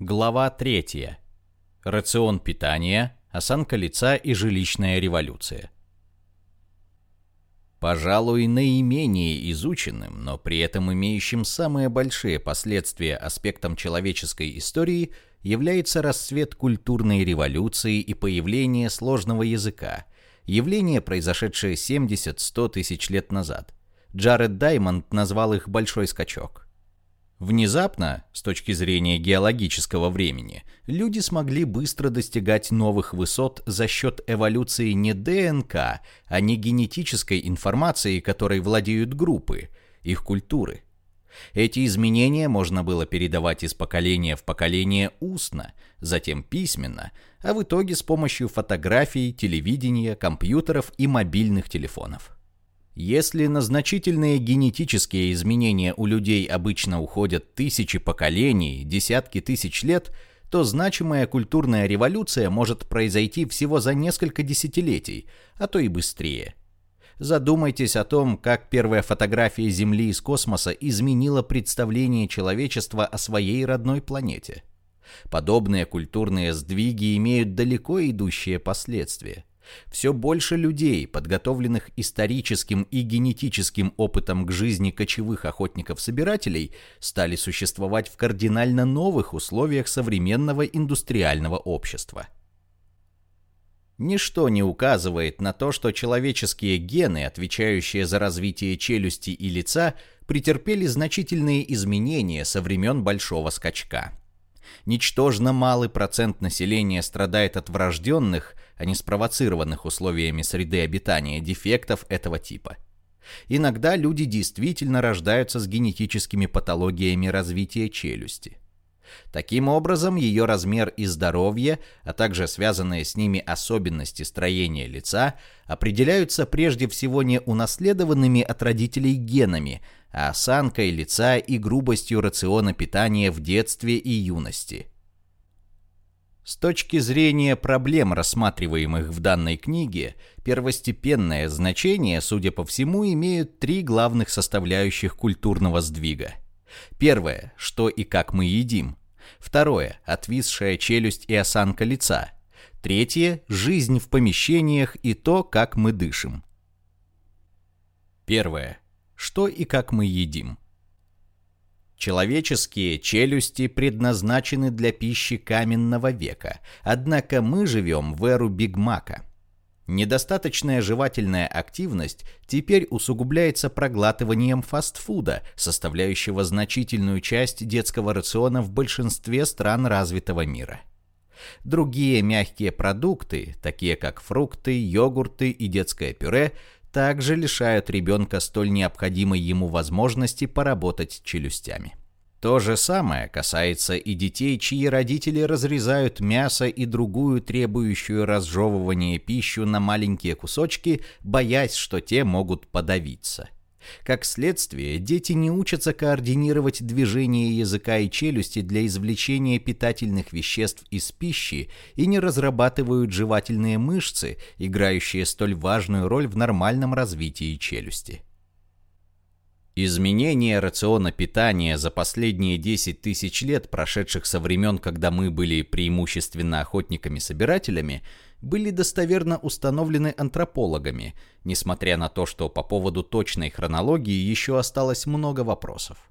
Глава 3. Рацион питания, осанка лица и жилищная революция. Пожалуй, наименее изученным, но при этом имеющим самые большие последствия аспектом человеческой истории является расцвет культурной революции и появление сложного языка, явление, произошедшее 70-100 тысяч лет назад. Джаред Даймонд назвал их «большой скачок». Внезапно, с точки зрения геологического времени, люди смогли быстро достигать новых высот за счет эволюции не ДНК, а не генетической информации, которой владеют группы, их культуры. Эти изменения можно было передавать из поколения в поколение устно, затем письменно, а в итоге с помощью фотографий, телевидения, компьютеров и мобильных телефонов. Если на значительные генетические изменения у людей обычно уходят тысячи поколений, десятки тысяч лет, то значимая культурная революция может произойти всего за несколько десятилетий, а то и быстрее. Задумайтесь о том, как первая фотография Земли из космоса изменила представление человечества о своей родной планете. Подобные культурные сдвиги имеют далеко идущие последствия. Все больше людей, подготовленных историческим и генетическим опытом к жизни кочевых охотников-собирателей, стали существовать в кардинально новых условиях современного индустриального общества. Ничто не указывает на то, что человеческие гены, отвечающие за развитие челюсти и лица, претерпели значительные изменения со времен Большого скачка. Ничтожно малый процент населения страдает от врожденных, а не спровоцированных условиями среды обитания дефектов этого типа. Иногда люди действительно рождаются с генетическими патологиями развития челюсти. Таким образом, ее размер и здоровье, а также связанные с ними особенности строения лица, определяются прежде всего не унаследованными от родителей генами, а осанкой лица и грубостью рациона питания в детстве и юности. С точки зрения проблем, рассматриваемых в данной книге, первостепенное значение, судя по всему, имеют три главных составляющих культурного сдвига. Первое – что и как мы едим. Второе – отвисшая челюсть и осанка лица. Третье – жизнь в помещениях и то, как мы дышим. Первое. Что и как мы едим. Человеческие челюсти предназначены для пищи каменного века, однако мы живем в эру Бигмака. Недостаточная жевательная активность теперь усугубляется проглатыванием фастфуда, составляющего значительную часть детского рациона в большинстве стран развитого мира. Другие мягкие продукты, такие как фрукты, йогурты и детское пюре, также лишают ребенка столь необходимой ему возможности поработать челюстями. То же самое касается и детей, чьи родители разрезают мясо и другую требующую разжевывания пищу на маленькие кусочки, боясь, что те могут подавиться. Как следствие, дети не учатся координировать движение языка и челюсти для извлечения питательных веществ из пищи и не разрабатывают жевательные мышцы, играющие столь важную роль в нормальном развитии челюсти. Изменение рациона питания за последние 10 тысяч лет, прошедших со времен, когда мы были преимущественно охотниками-собирателями, были достоверно установлены антропологами, несмотря на то, что по поводу точной хронологии еще осталось много вопросов.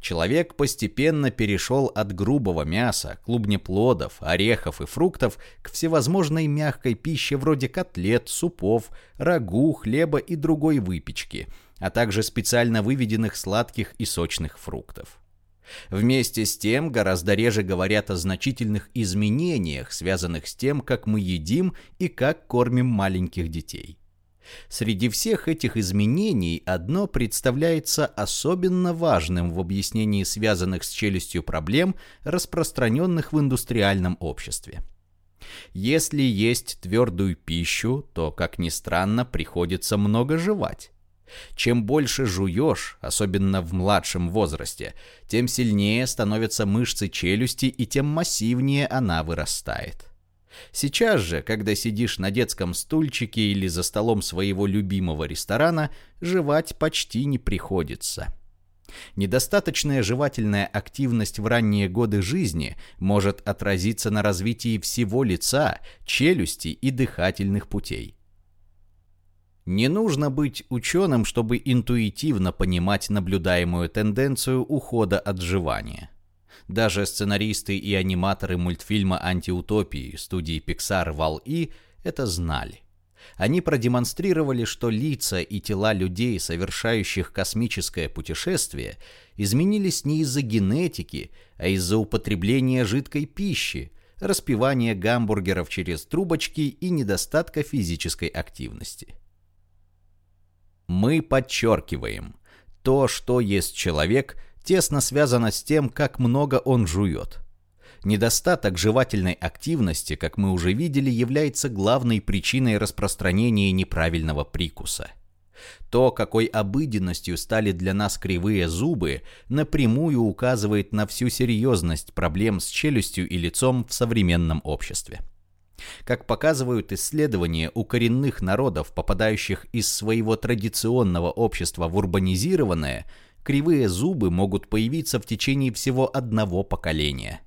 Человек постепенно перешел от грубого мяса, клубнеплодов, орехов и фруктов к всевозможной мягкой пище вроде котлет, супов, рагу, хлеба и другой выпечки, а также специально выведенных сладких и сочных фруктов. Вместе с тем гораздо реже говорят о значительных изменениях, связанных с тем, как мы едим и как кормим маленьких детей. Среди всех этих изменений одно представляется особенно важным в объяснении связанных с челюстью проблем, распространенных в индустриальном обществе. Если есть твердую пищу, то, как ни странно, приходится много жевать. Чем больше жуешь, особенно в младшем возрасте, тем сильнее становятся мышцы челюсти и тем массивнее она вырастает. Сейчас же, когда сидишь на детском стульчике или за столом своего любимого ресторана, жевать почти не приходится. Недостаточная жевательная активность в ранние годы жизни может отразиться на развитии всего лица, челюсти и дыхательных путей. Не нужно быть ученым, чтобы интуитивно понимать наблюдаемую тенденцию ухода от жевания. Даже сценаристы и аниматоры мультфильма «Антиутопии» студии Pixar Wall-E это знали. Они продемонстрировали, что лица и тела людей, совершающих космическое путешествие, изменились не из-за генетики, а из-за употребления жидкой пищи, распивания гамбургеров через трубочки и недостатка физической активности. Мы подчеркиваем, то, что есть человек, тесно связано с тем, как много он жует. Недостаток жевательной активности, как мы уже видели, является главной причиной распространения неправильного прикуса. То, какой обыденностью стали для нас кривые зубы, напрямую указывает на всю серьезность проблем с челюстью и лицом в современном обществе. Как показывают исследования у коренных народов, попадающих из своего традиционного общества в урбанизированное, кривые зубы могут появиться в течение всего одного поколения.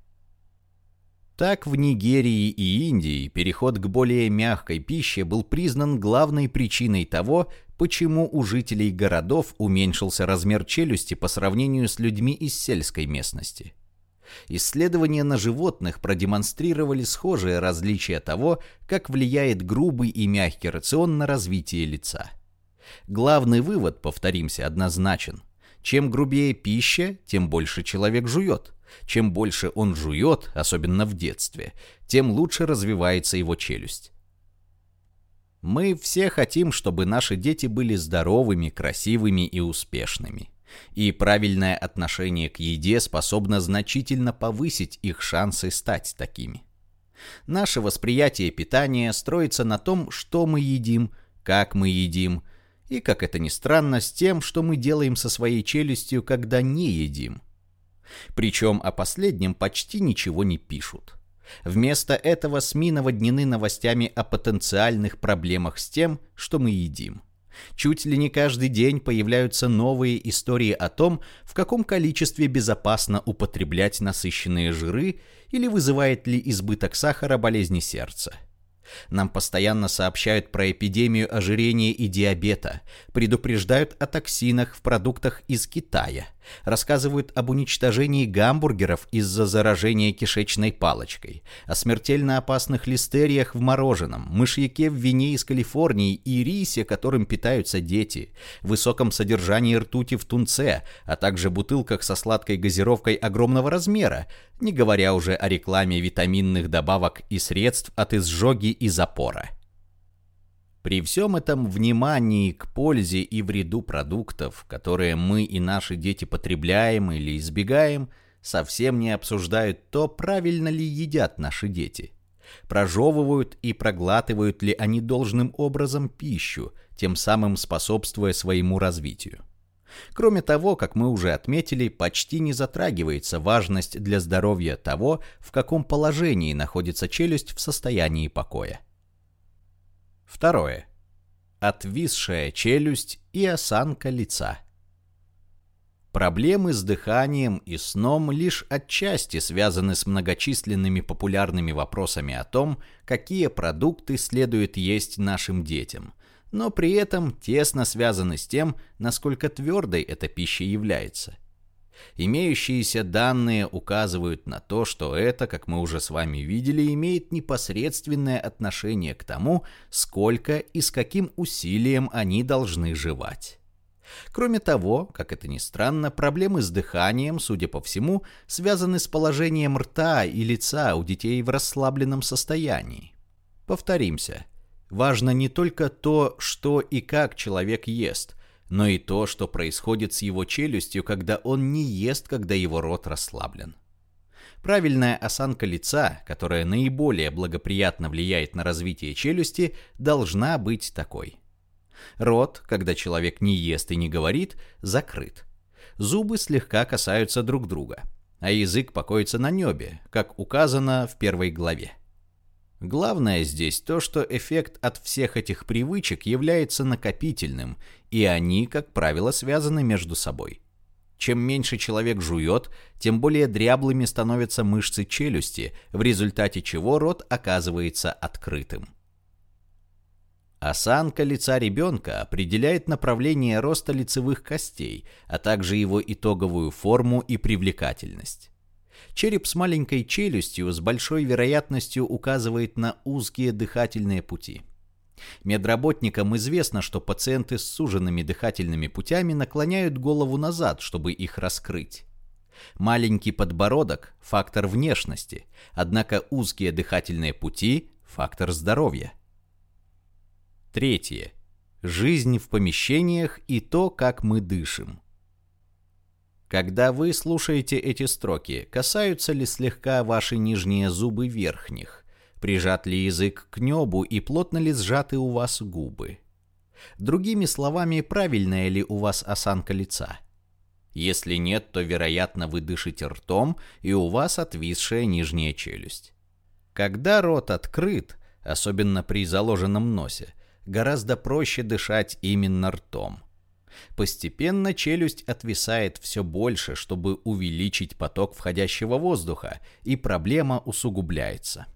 Так в Нигерии и Индии переход к более мягкой пище был признан главной причиной того, почему у жителей городов уменьшился размер челюсти по сравнению с людьми из сельской местности. Исследования на животных продемонстрировали схожие различия того, как влияет грубый и мягкий рацион на развитие лица. Главный вывод, повторимся, однозначен. Чем грубее пища, тем больше человек жует. Чем больше он жует, особенно в детстве, тем лучше развивается его челюсть. Мы все хотим, чтобы наши дети были здоровыми, красивыми и успешными и правильное отношение к еде способно значительно повысить их шансы стать такими. Наше восприятие питания строится на том, что мы едим, как мы едим, и, как это ни странно, с тем, что мы делаем со своей челюстью, когда не едим. Причем о последнем почти ничего не пишут. Вместо этого СМИ наводнены новостями о потенциальных проблемах с тем, что мы едим. Чуть ли не каждый день появляются новые истории о том, в каком количестве безопасно употреблять насыщенные жиры или вызывает ли избыток сахара болезни сердца. Нам постоянно сообщают про эпидемию ожирения и диабета, предупреждают о токсинах в продуктах из Китая, рассказывают об уничтожении гамбургеров из-за заражения кишечной палочкой, о смертельно опасных листериях в мороженом, мышьяке в вине из Калифорнии и рисе, которым питаются дети, высоком содержании ртути в тунце, а также бутылках со сладкой газировкой огромного размера, не говоря уже о рекламе витаминных добавок и средств от изжоги и запора. При всем этом внимании к пользе и вреду продуктов, которые мы и наши дети потребляем или избегаем, совсем не обсуждают то, правильно ли едят наши дети. Прожевывают и проглатывают ли они должным образом пищу, тем самым способствуя своему развитию. Кроме того, как мы уже отметили, почти не затрагивается важность для здоровья того, в каком положении находится челюсть в состоянии покоя. Второе. Отвисшая челюсть и осанка лица. Проблемы с дыханием и сном лишь отчасти связаны с многочисленными популярными вопросами о том, какие продукты следует есть нашим детям, но при этом тесно связаны с тем, насколько твердой эта пища является. Имеющиеся данные указывают на то, что это, как мы уже с вами видели, имеет непосредственное отношение к тому, сколько и с каким усилием они должны жевать. Кроме того, как это ни странно, проблемы с дыханием, судя по всему, связаны с положением рта и лица у детей в расслабленном состоянии. Повторимся, важно не только то, что и как человек ест, но и то, что происходит с его челюстью, когда он не ест, когда его рот расслаблен. Правильная осанка лица, которая наиболее благоприятно влияет на развитие челюсти, должна быть такой. Рот, когда человек не ест и не говорит, закрыт. Зубы слегка касаются друг друга, а язык покоится на небе, как указано в первой главе. Главное здесь то, что эффект от всех этих привычек является накопительным, и они, как правило, связаны между собой. Чем меньше человек жует, тем более дряблыми становятся мышцы челюсти, в результате чего рот оказывается открытым. Осанка лица ребенка определяет направление роста лицевых костей, а также его итоговую форму и привлекательность. Череп с маленькой челюстью с большой вероятностью указывает на узкие дыхательные пути – Медработникам известно, что пациенты с суженными дыхательными путями наклоняют голову назад, чтобы их раскрыть. Маленький подбородок – фактор внешности, однако узкие дыхательные пути – фактор здоровья. Третье. Жизнь в помещениях и то, как мы дышим. Когда вы слушаете эти строки, касаются ли слегка ваши нижние зубы верхних? Прижат ли язык к небу и плотно ли сжаты у вас губы? Другими словами, правильная ли у вас осанка лица? Если нет, то, вероятно, вы дышите ртом, и у вас отвисшая нижняя челюсть. Когда рот открыт, особенно при заложенном носе, гораздо проще дышать именно ртом. Постепенно челюсть отвисает все больше, чтобы увеличить поток входящего воздуха, и проблема усугубляется.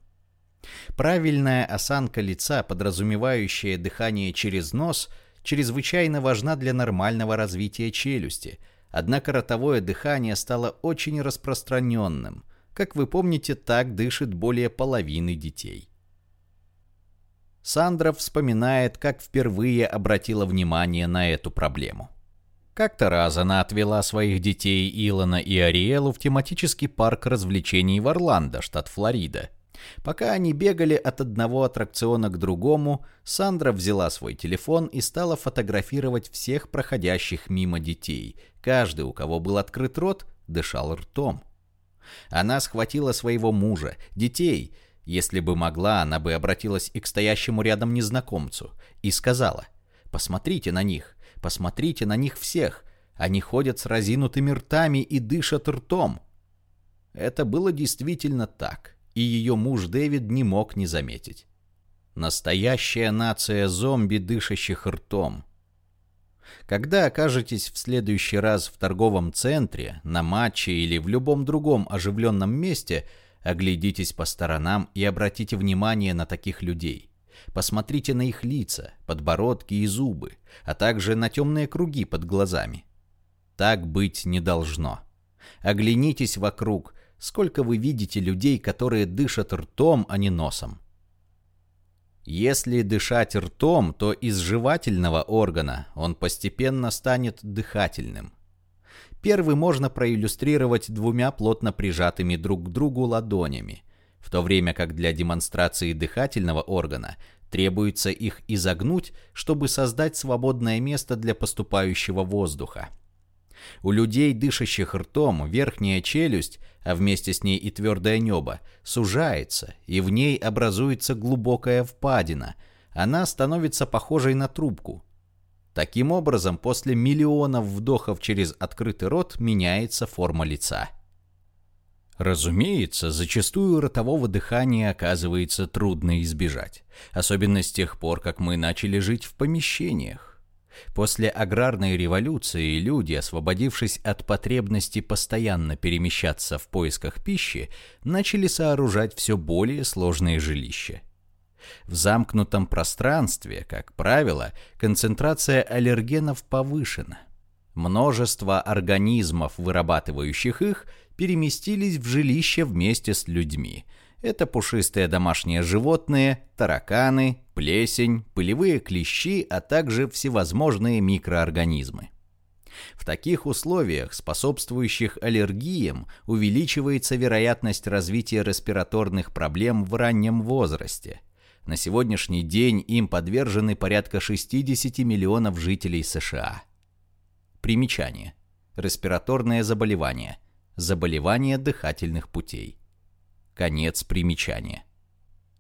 Правильная осанка лица, подразумевающая дыхание через нос, чрезвычайно важна для нормального развития челюсти, однако ротовое дыхание стало очень распространенным. Как вы помните, так дышит более половины детей. Сандра вспоминает, как впервые обратила внимание на эту проблему. Как-то раз она отвела своих детей Илона и Ариэлу в тематический парк развлечений в Орландо, штат Флорида. Пока они бегали от одного аттракциона к другому, Сандра взяла свой телефон и стала фотографировать всех проходящих мимо детей. Каждый, у кого был открыт рот, дышал ртом. Она схватила своего мужа, детей, если бы могла, она бы обратилась и к стоящему рядом незнакомцу, и сказала, «Посмотрите на них, посмотрите на них всех, они ходят с разинутыми ртами и дышат ртом». Это было действительно так и ее муж Дэвид не мог не заметить. Настоящая нация зомби, дышащих ртом. Когда окажетесь в следующий раз в торговом центре, на матче или в любом другом оживленном месте, оглядитесь по сторонам и обратите внимание на таких людей. Посмотрите на их лица, подбородки и зубы, а также на темные круги под глазами. Так быть не должно. Оглянитесь вокруг, сколько вы видите людей, которые дышат ртом, а не носом. Если дышать ртом, то из жевательного органа он постепенно станет дыхательным. Первый можно проиллюстрировать двумя плотно прижатыми друг к другу ладонями, в то время как для демонстрации дыхательного органа требуется их изогнуть, чтобы создать свободное место для поступающего воздуха. У людей, дышащих ртом, верхняя челюсть, а вместе с ней и твердое небо, сужается, и в ней образуется глубокая впадина. Она становится похожей на трубку. Таким образом, после миллионов вдохов через открытый рот меняется форма лица. Разумеется, зачастую ротового дыхания оказывается трудно избежать, особенно с тех пор, как мы начали жить в помещениях. После аграрной революции люди, освободившись от потребности постоянно перемещаться в поисках пищи, начали сооружать все более сложные жилища. В замкнутом пространстве, как правило, концентрация аллергенов повышена. Множество организмов, вырабатывающих их, переместились в жилище вместе с людьми – это пушистые домашние животные, тараканы, плесень, пылевые клещи, а также всевозможные микроорганизмы. В таких условиях, способствующих аллергиям, увеличивается вероятность развития респираторных проблем в раннем возрасте. На сегодняшний день им подвержены порядка 60 миллионов жителей США. Примечание. Респираторное заболевание. Заболевание дыхательных путей. Конец примечания.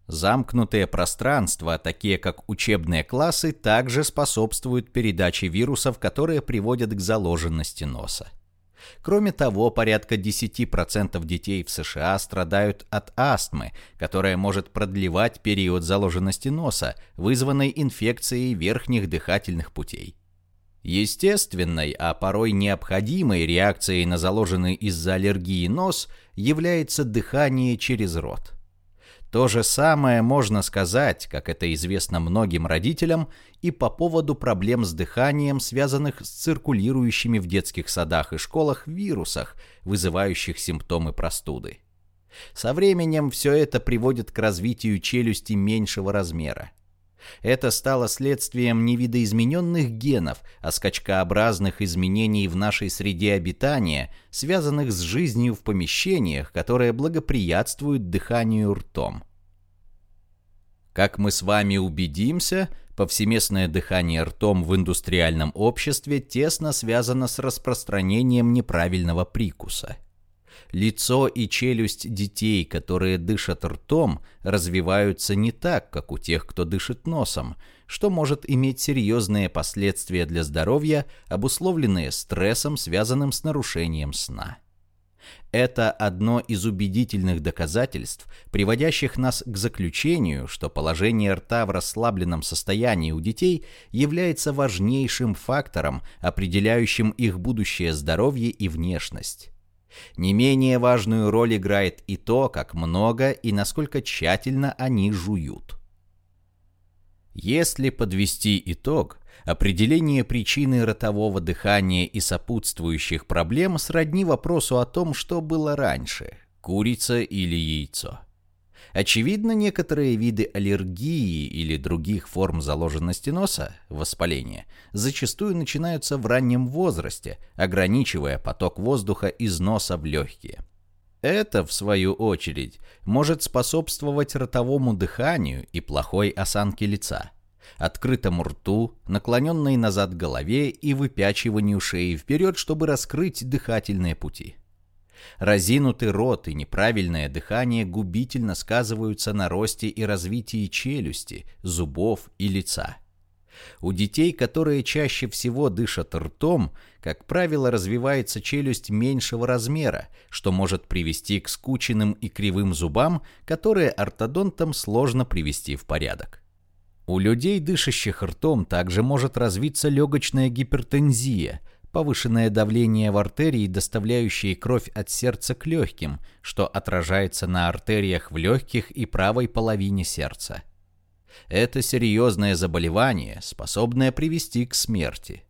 Замкнутые пространства, такие как учебные классы, также способствуют передаче вирусов, которые приводят к заложенности носа. Кроме того, порядка 10% детей в США страдают от астмы, которая может продлевать период заложенности носа, вызванной инфекцией верхних дыхательных путей. Естественной, а порой необходимой реакцией на заложенный из-за аллергии нос является дыхание через рот. То же самое можно сказать, как это известно многим родителям, и по поводу проблем с дыханием, связанных с циркулирующими в детских садах и школах вирусах, вызывающих симптомы простуды. Со временем все это приводит к развитию челюсти меньшего размера. Это стало следствием не видоизмененных генов, а скачкообразных изменений в нашей среде обитания, связанных с жизнью в помещениях, которые благоприятствуют дыханию ртом. Как мы с вами убедимся, повсеместное дыхание ртом в индустриальном обществе тесно связано с распространением неправильного прикуса – Лицо и челюсть детей, которые дышат ртом, развиваются не так, как у тех, кто дышит носом, что может иметь серьезные последствия для здоровья, обусловленные стрессом, связанным с нарушением сна. Это одно из убедительных доказательств, приводящих нас к заключению, что положение рта в расслабленном состоянии у детей является важнейшим фактором, определяющим их будущее здоровье и внешность. Не менее важную роль играет и то, как много и насколько тщательно они жуют. Если подвести итог, определение причины ротового дыхания и сопутствующих проблем сродни вопросу о том, что было раньше – курица или яйцо. Очевидно, некоторые виды аллергии или других форм заложенности носа, воспаления, зачастую начинаются в раннем возрасте, ограничивая поток воздуха из носа в легкие. Это, в свою очередь, может способствовать ротовому дыханию и плохой осанке лица, открытому рту, наклоненной назад голове и выпячиванию шеи вперед, чтобы раскрыть дыхательные пути. Разинутый рот и неправильное дыхание губительно сказываются на росте и развитии челюсти, зубов и лица. У детей, которые чаще всего дышат ртом, как правило, развивается челюсть меньшего размера, что может привести к скученным и кривым зубам, которые ортодонтам сложно привести в порядок. У людей, дышащих ртом, также может развиться легочная гипертензия – повышенное давление в артерии, доставляющие кровь от сердца к легким, что отражается на артериях в легких и правой половине сердца. Это серьезное заболевание, способное привести к смерти.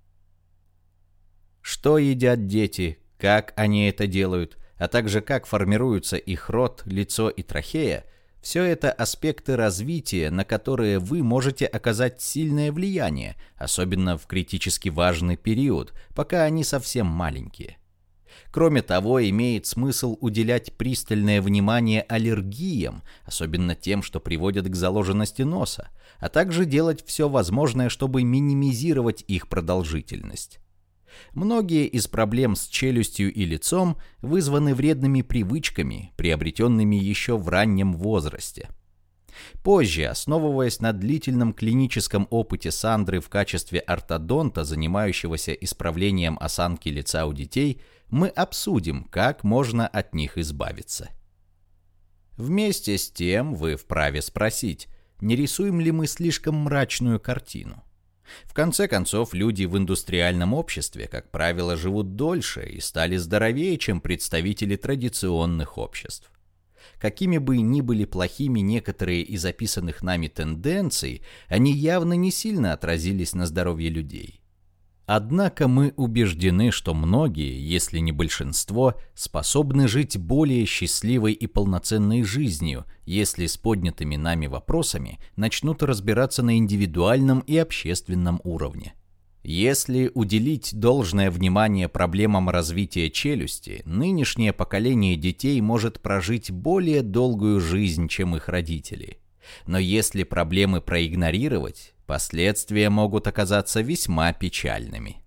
Что едят дети, как они это делают, а также как формируются их рот, лицо и трахея – все это аспекты развития, на которые вы можете оказать сильное влияние, особенно в критически важный период, пока они совсем маленькие. Кроме того, имеет смысл уделять пристальное внимание аллергиям, особенно тем, что приводят к заложенности носа, а также делать все возможное, чтобы минимизировать их продолжительность. Многие из проблем с челюстью и лицом вызваны вредными привычками, приобретенными еще в раннем возрасте. Позже, основываясь на длительном клиническом опыте Сандры в качестве ортодонта, занимающегося исправлением осанки лица у детей, мы обсудим, как можно от них избавиться. Вместе с тем вы вправе спросить, не рисуем ли мы слишком мрачную картину? В конце концов, люди в индустриальном обществе, как правило, живут дольше и стали здоровее, чем представители традиционных обществ. Какими бы ни были плохими некоторые из описанных нами тенденций, они явно не сильно отразились на здоровье людей. Однако мы убеждены, что многие, если не большинство, способны жить более счастливой и полноценной жизнью, если с поднятыми нами вопросами начнут разбираться на индивидуальном и общественном уровне. Если уделить должное внимание проблемам развития челюсти, нынешнее поколение детей может прожить более долгую жизнь, чем их родители. Но если проблемы проигнорировать, Последствия могут оказаться весьма печальными.